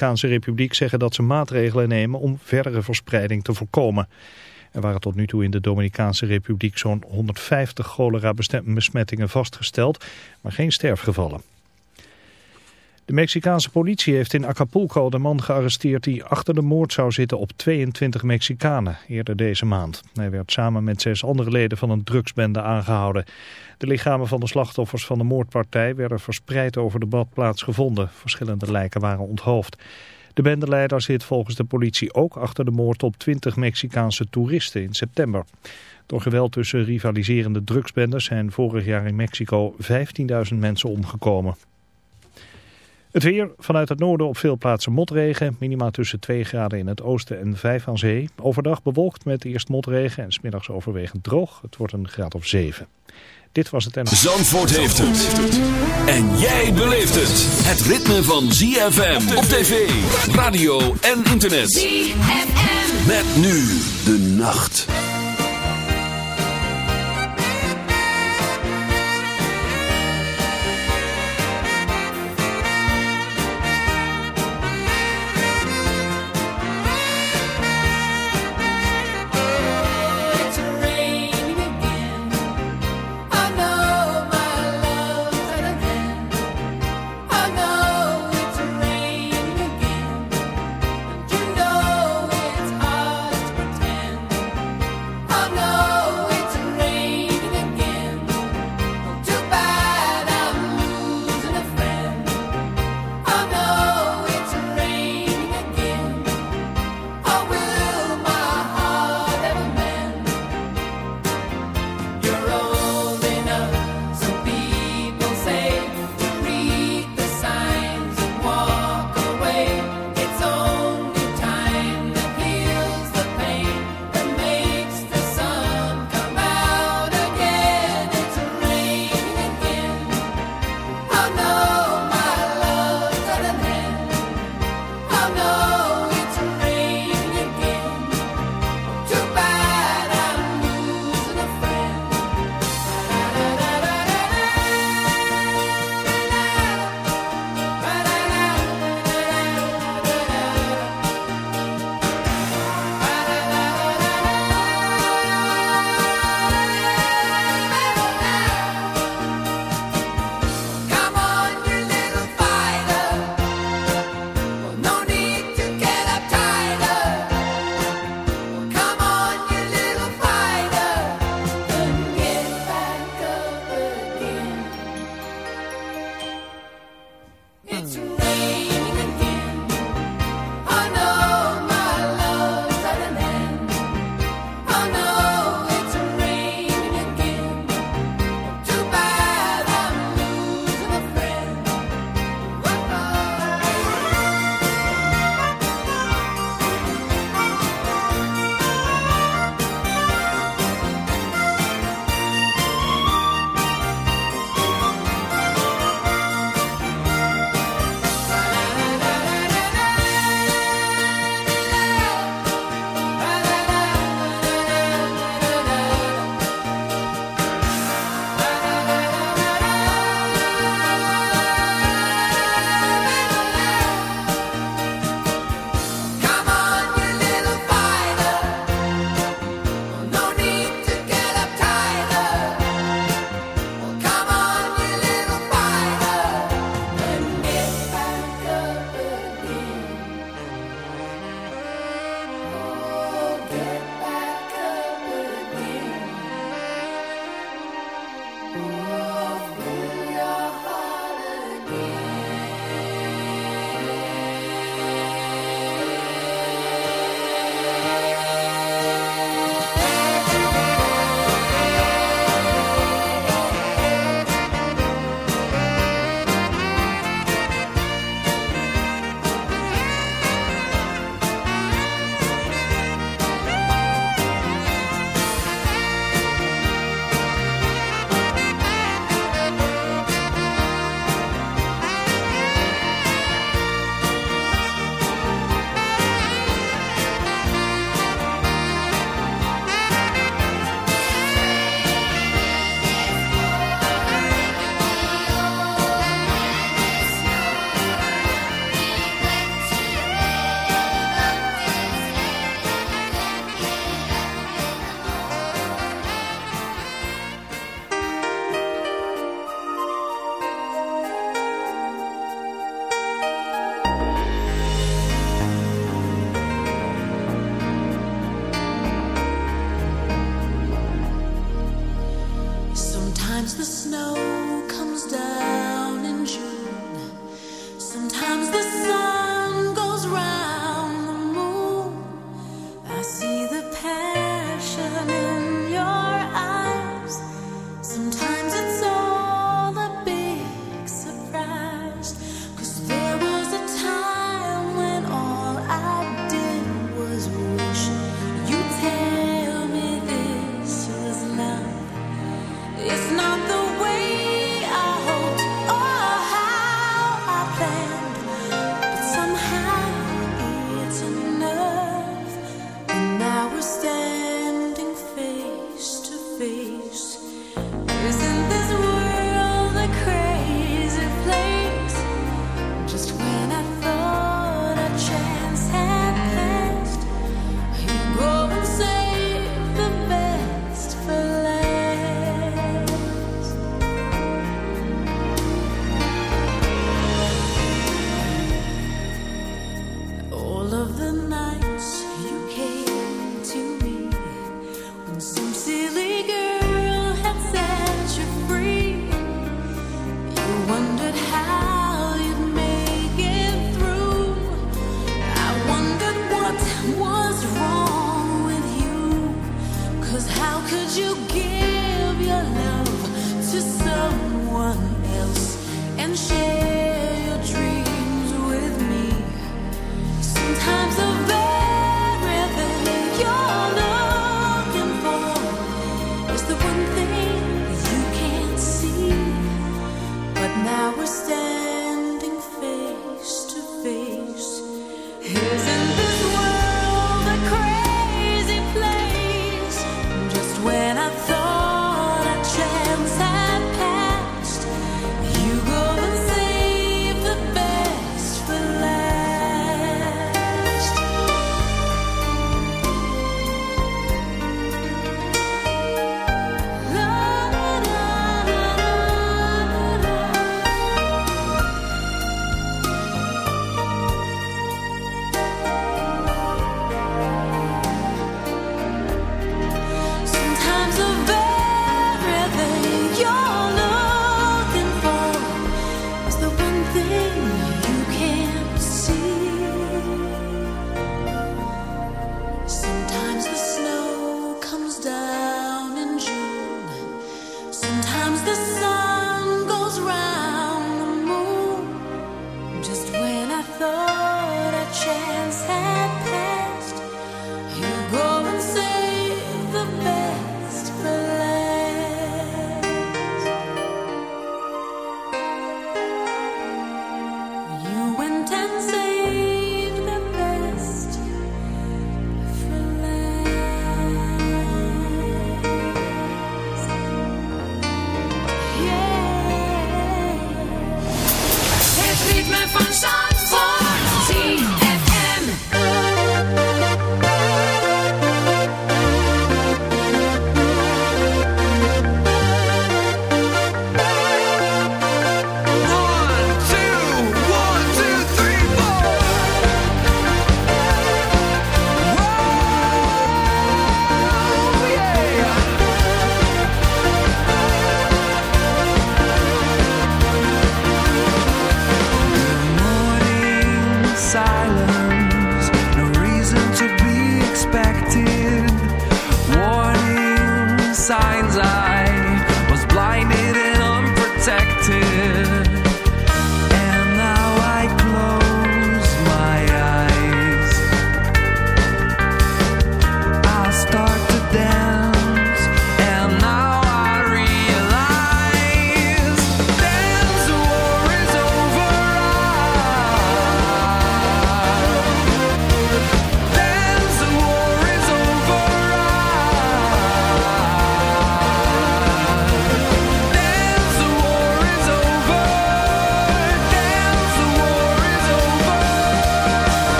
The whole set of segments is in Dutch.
Dominicaanse Republiek zeggen dat ze maatregelen nemen om verdere verspreiding te voorkomen. Er waren tot nu toe in de Dominicaanse Republiek zo'n 150 cholera-besmettingen vastgesteld, maar geen sterfgevallen. De Mexicaanse politie heeft in Acapulco de man gearresteerd die achter de moord zou zitten op 22 Mexicanen eerder deze maand. Hij werd samen met zes andere leden van een drugsbende aangehouden. De lichamen van de slachtoffers van de moordpartij werden verspreid over de badplaats gevonden. Verschillende lijken waren onthoofd. De bendeleider zit volgens de politie ook achter de moord op 20 Mexicaanse toeristen in september. Door geweld tussen rivaliserende drugsbendes zijn vorig jaar in Mexico 15.000 mensen omgekomen. Het weer vanuit het noorden op veel plaatsen motregen. Minima tussen 2 graden in het oosten en 5 aan zee. Overdag bewolkt met eerst motregen en smiddags overwegend droog. Het wordt een graad of 7. Dit was het en... Zandvoort heeft het. En jij beleeft het. Het ritme van ZFM op tv, radio en internet. ZFM. Met nu de nacht.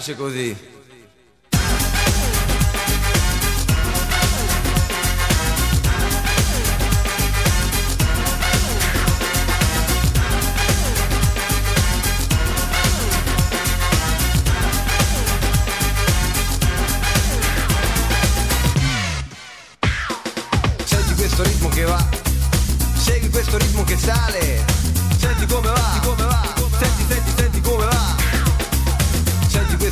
classico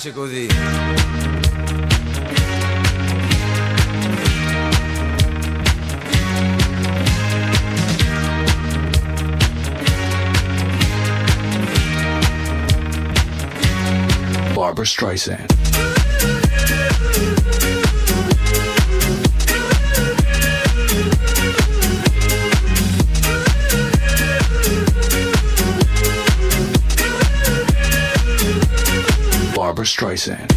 Piace così. Barbara Streisand. Streisand.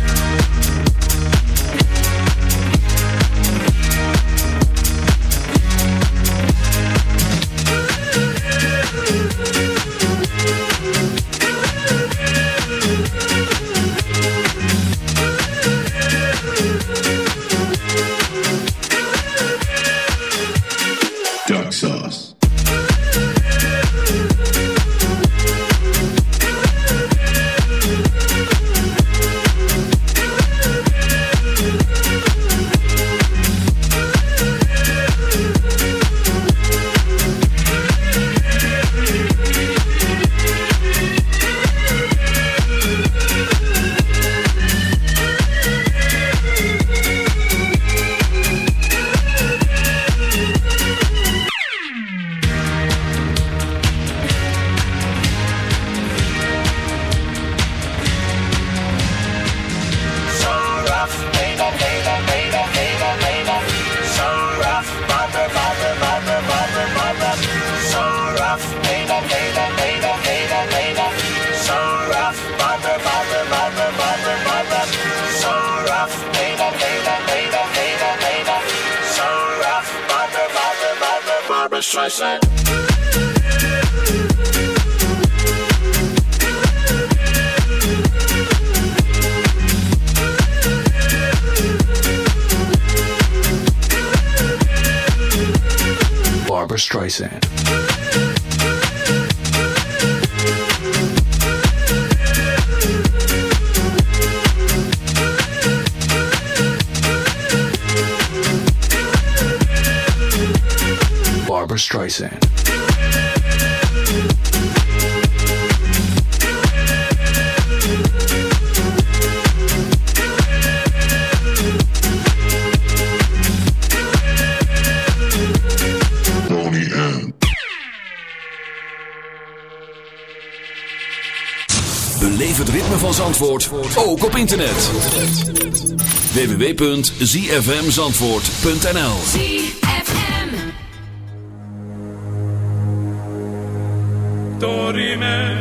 www.zfmzandvoort.nl dorime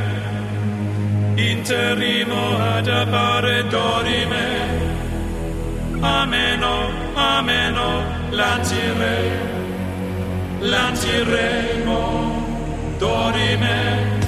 interimo ad appare dorime. Ameno ameno lancire lanciremo dorime.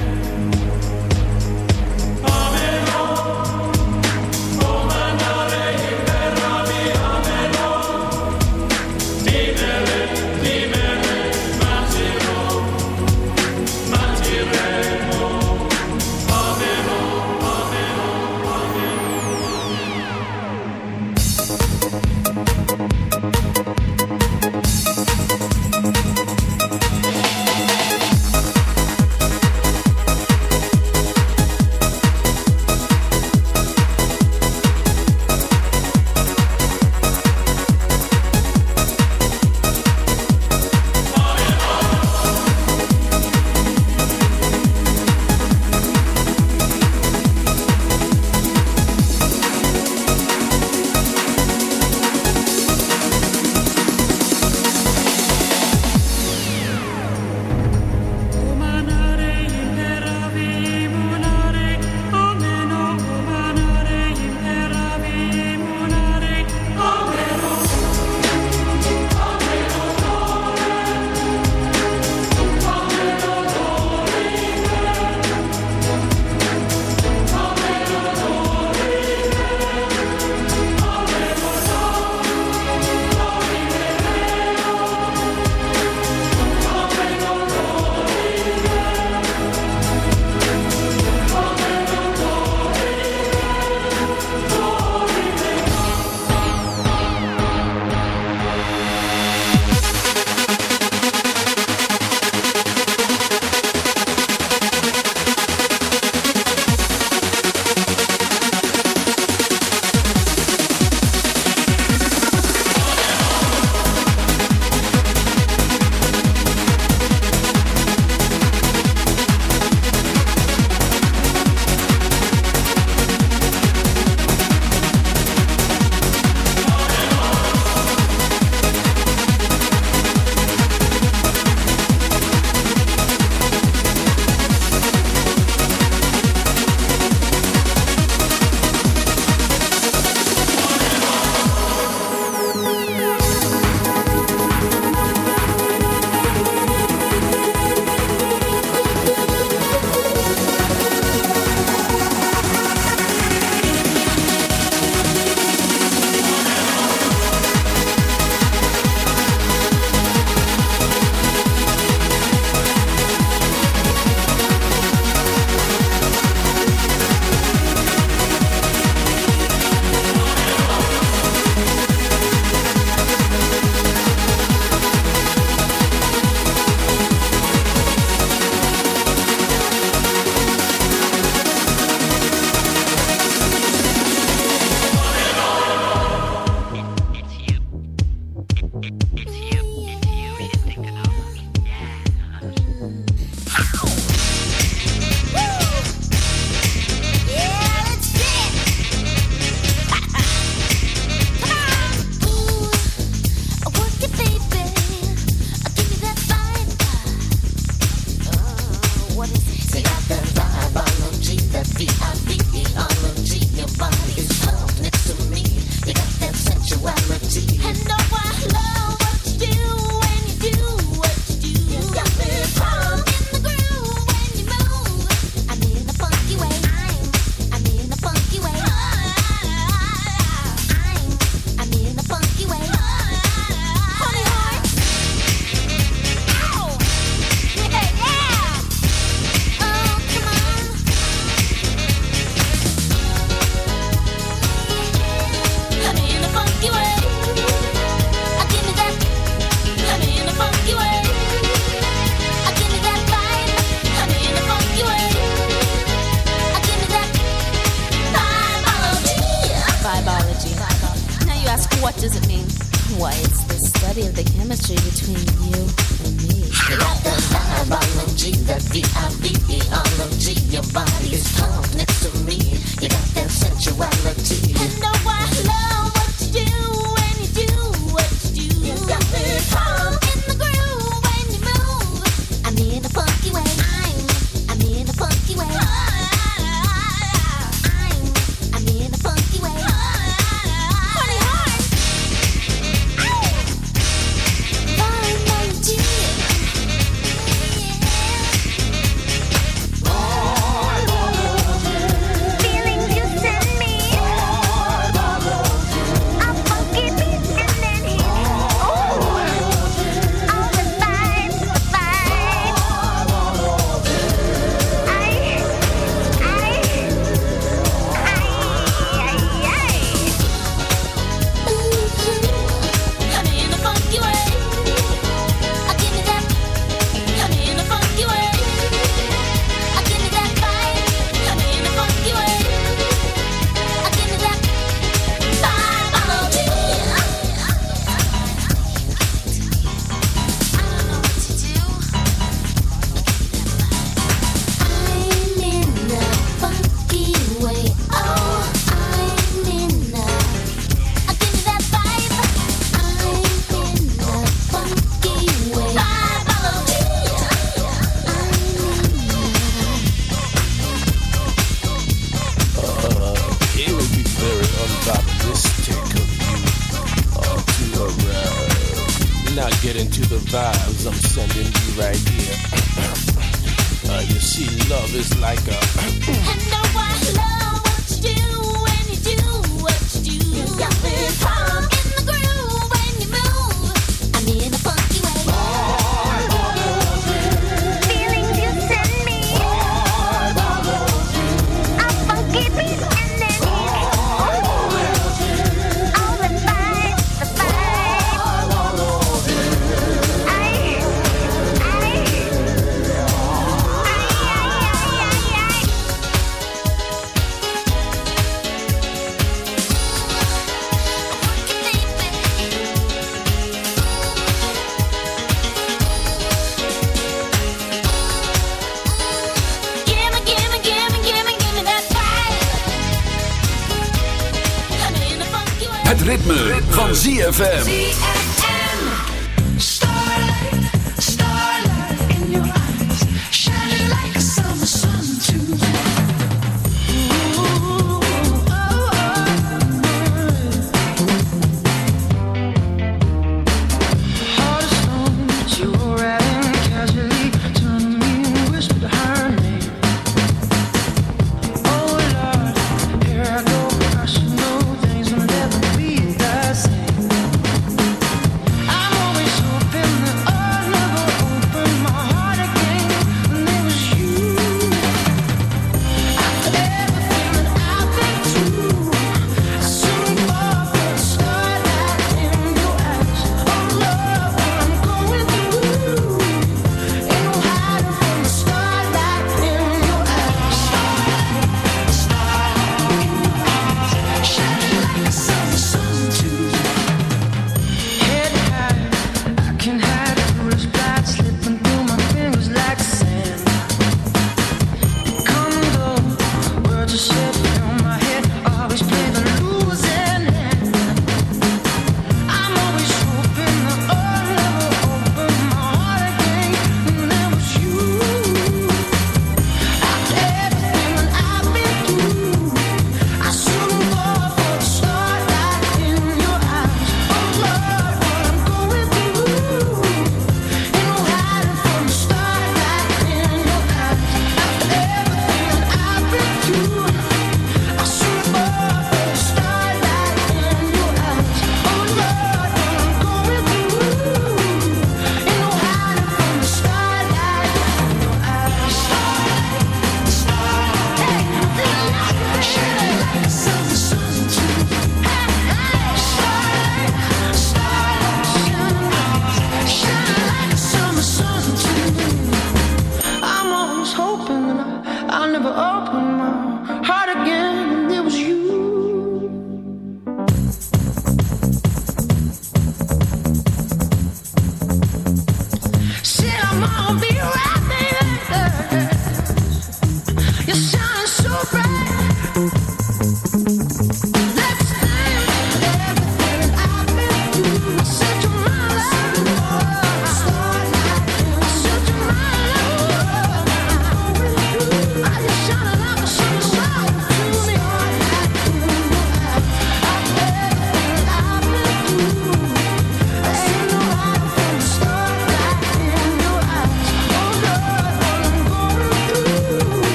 happens.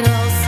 It all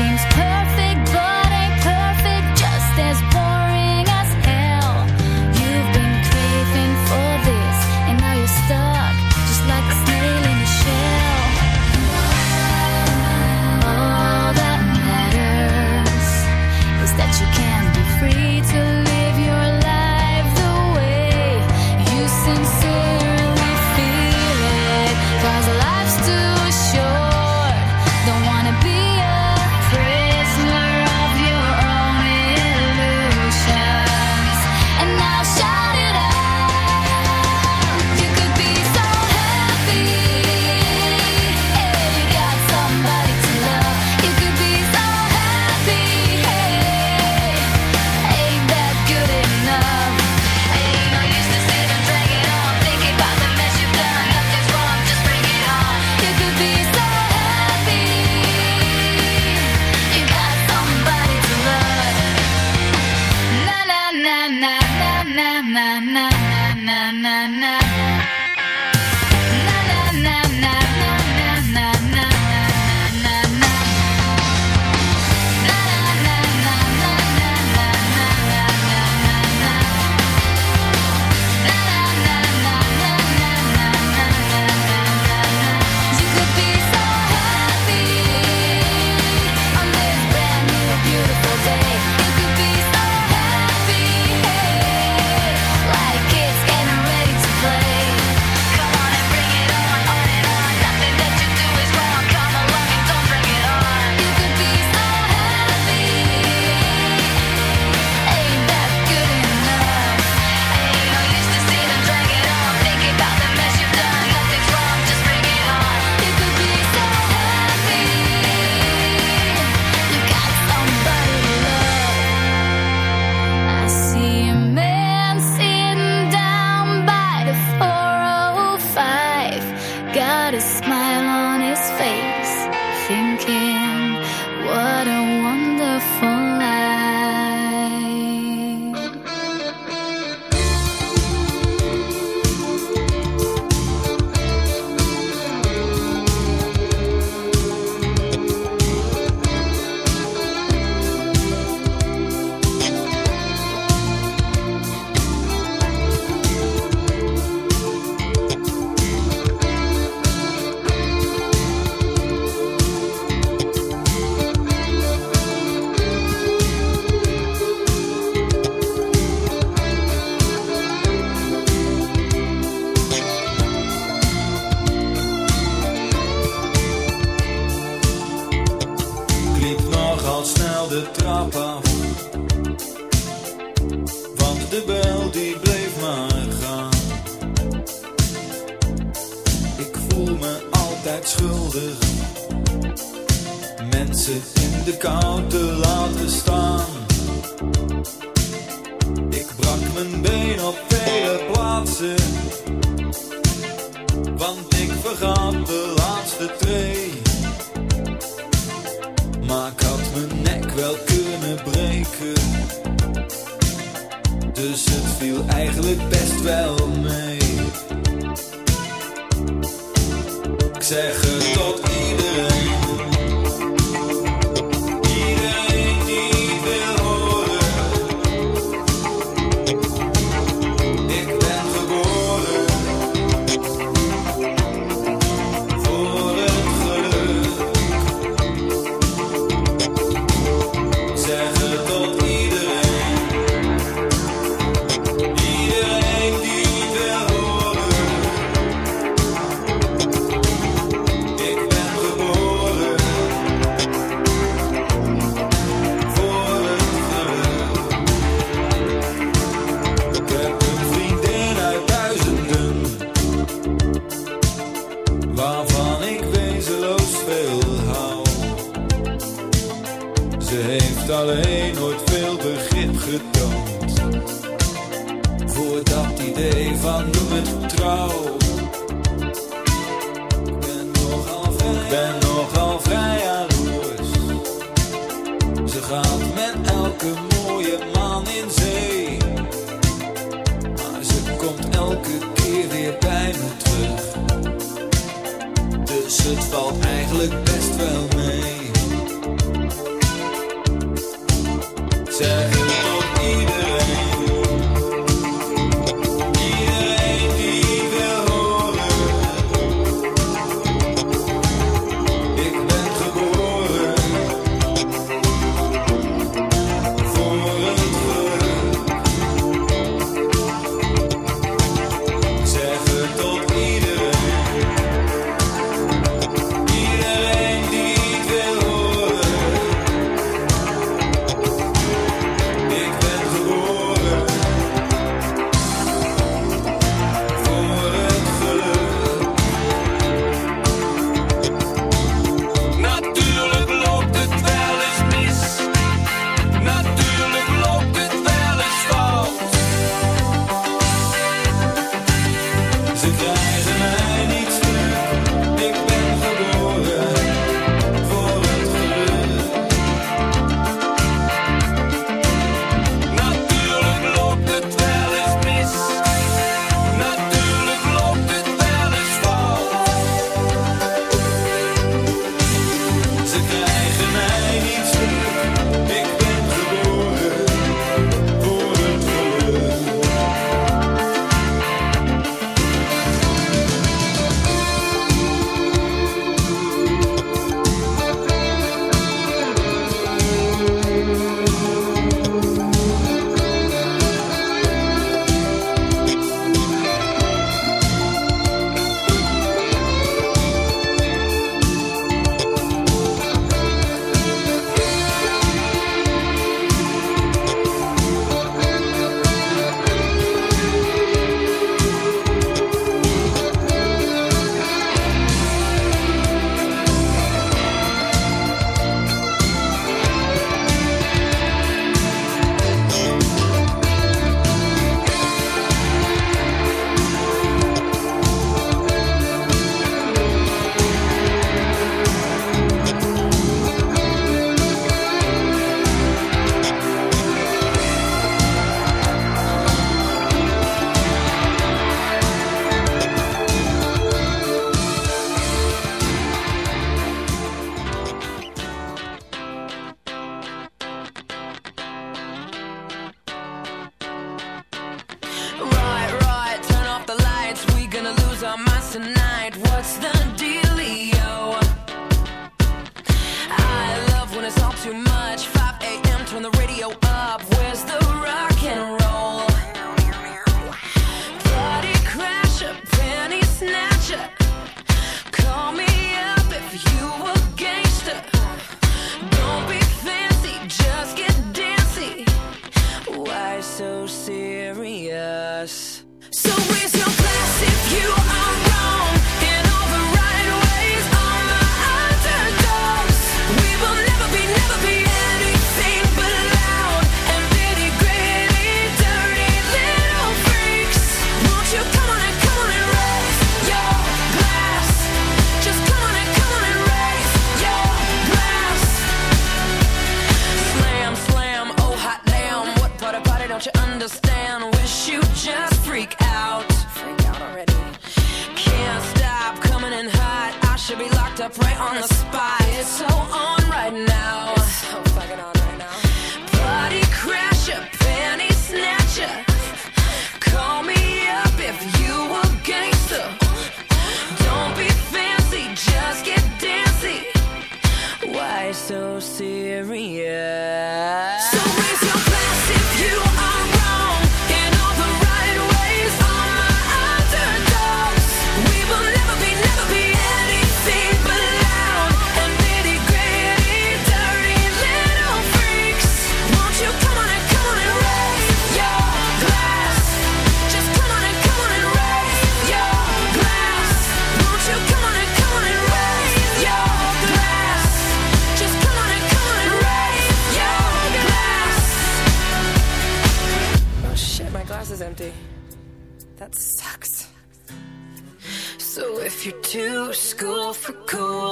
school for cool,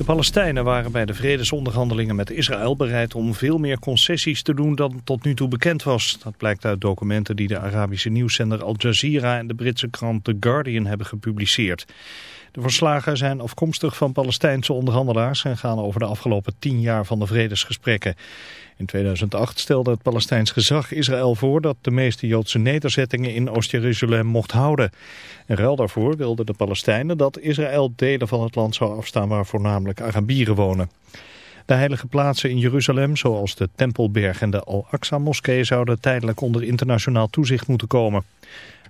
De Palestijnen waren bij de vredesonderhandelingen met Israël bereid om veel meer concessies te doen dan tot nu toe bekend was. Dat blijkt uit documenten die de Arabische nieuwszender Al Jazeera en de Britse krant The Guardian hebben gepubliceerd. De verslagen zijn afkomstig van Palestijnse onderhandelaars en gaan over de afgelopen tien jaar van de vredesgesprekken. In 2008 stelde het Palestijns gezag Israël voor dat de meeste Joodse nederzettingen in Oost-Jeruzalem mocht houden. In ruil daarvoor wilden de Palestijnen dat Israël delen van het land zou afstaan waar voornamelijk Arabieren wonen. De heilige plaatsen in Jeruzalem, zoals de Tempelberg en de Al-Aqsa-moskee, zouden tijdelijk onder internationaal toezicht moeten komen.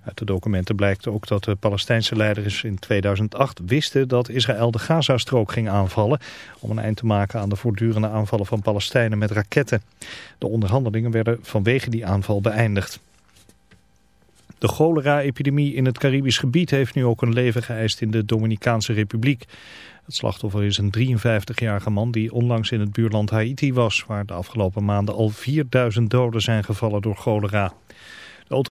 Uit de documenten blijkt ook dat de Palestijnse leiders in 2008 wisten dat Israël de Gazastrook ging aanvallen om een eind te maken aan de voortdurende aanvallen van Palestijnen met raketten. De onderhandelingen werden vanwege die aanval beëindigd. De cholera-epidemie in het Caribisch gebied heeft nu ook een leven geëist in de Dominicaanse Republiek. Het slachtoffer is een 53-jarige man die onlangs in het buurland Haiti was, waar de afgelopen maanden al 4000 doden zijn gevallen door cholera.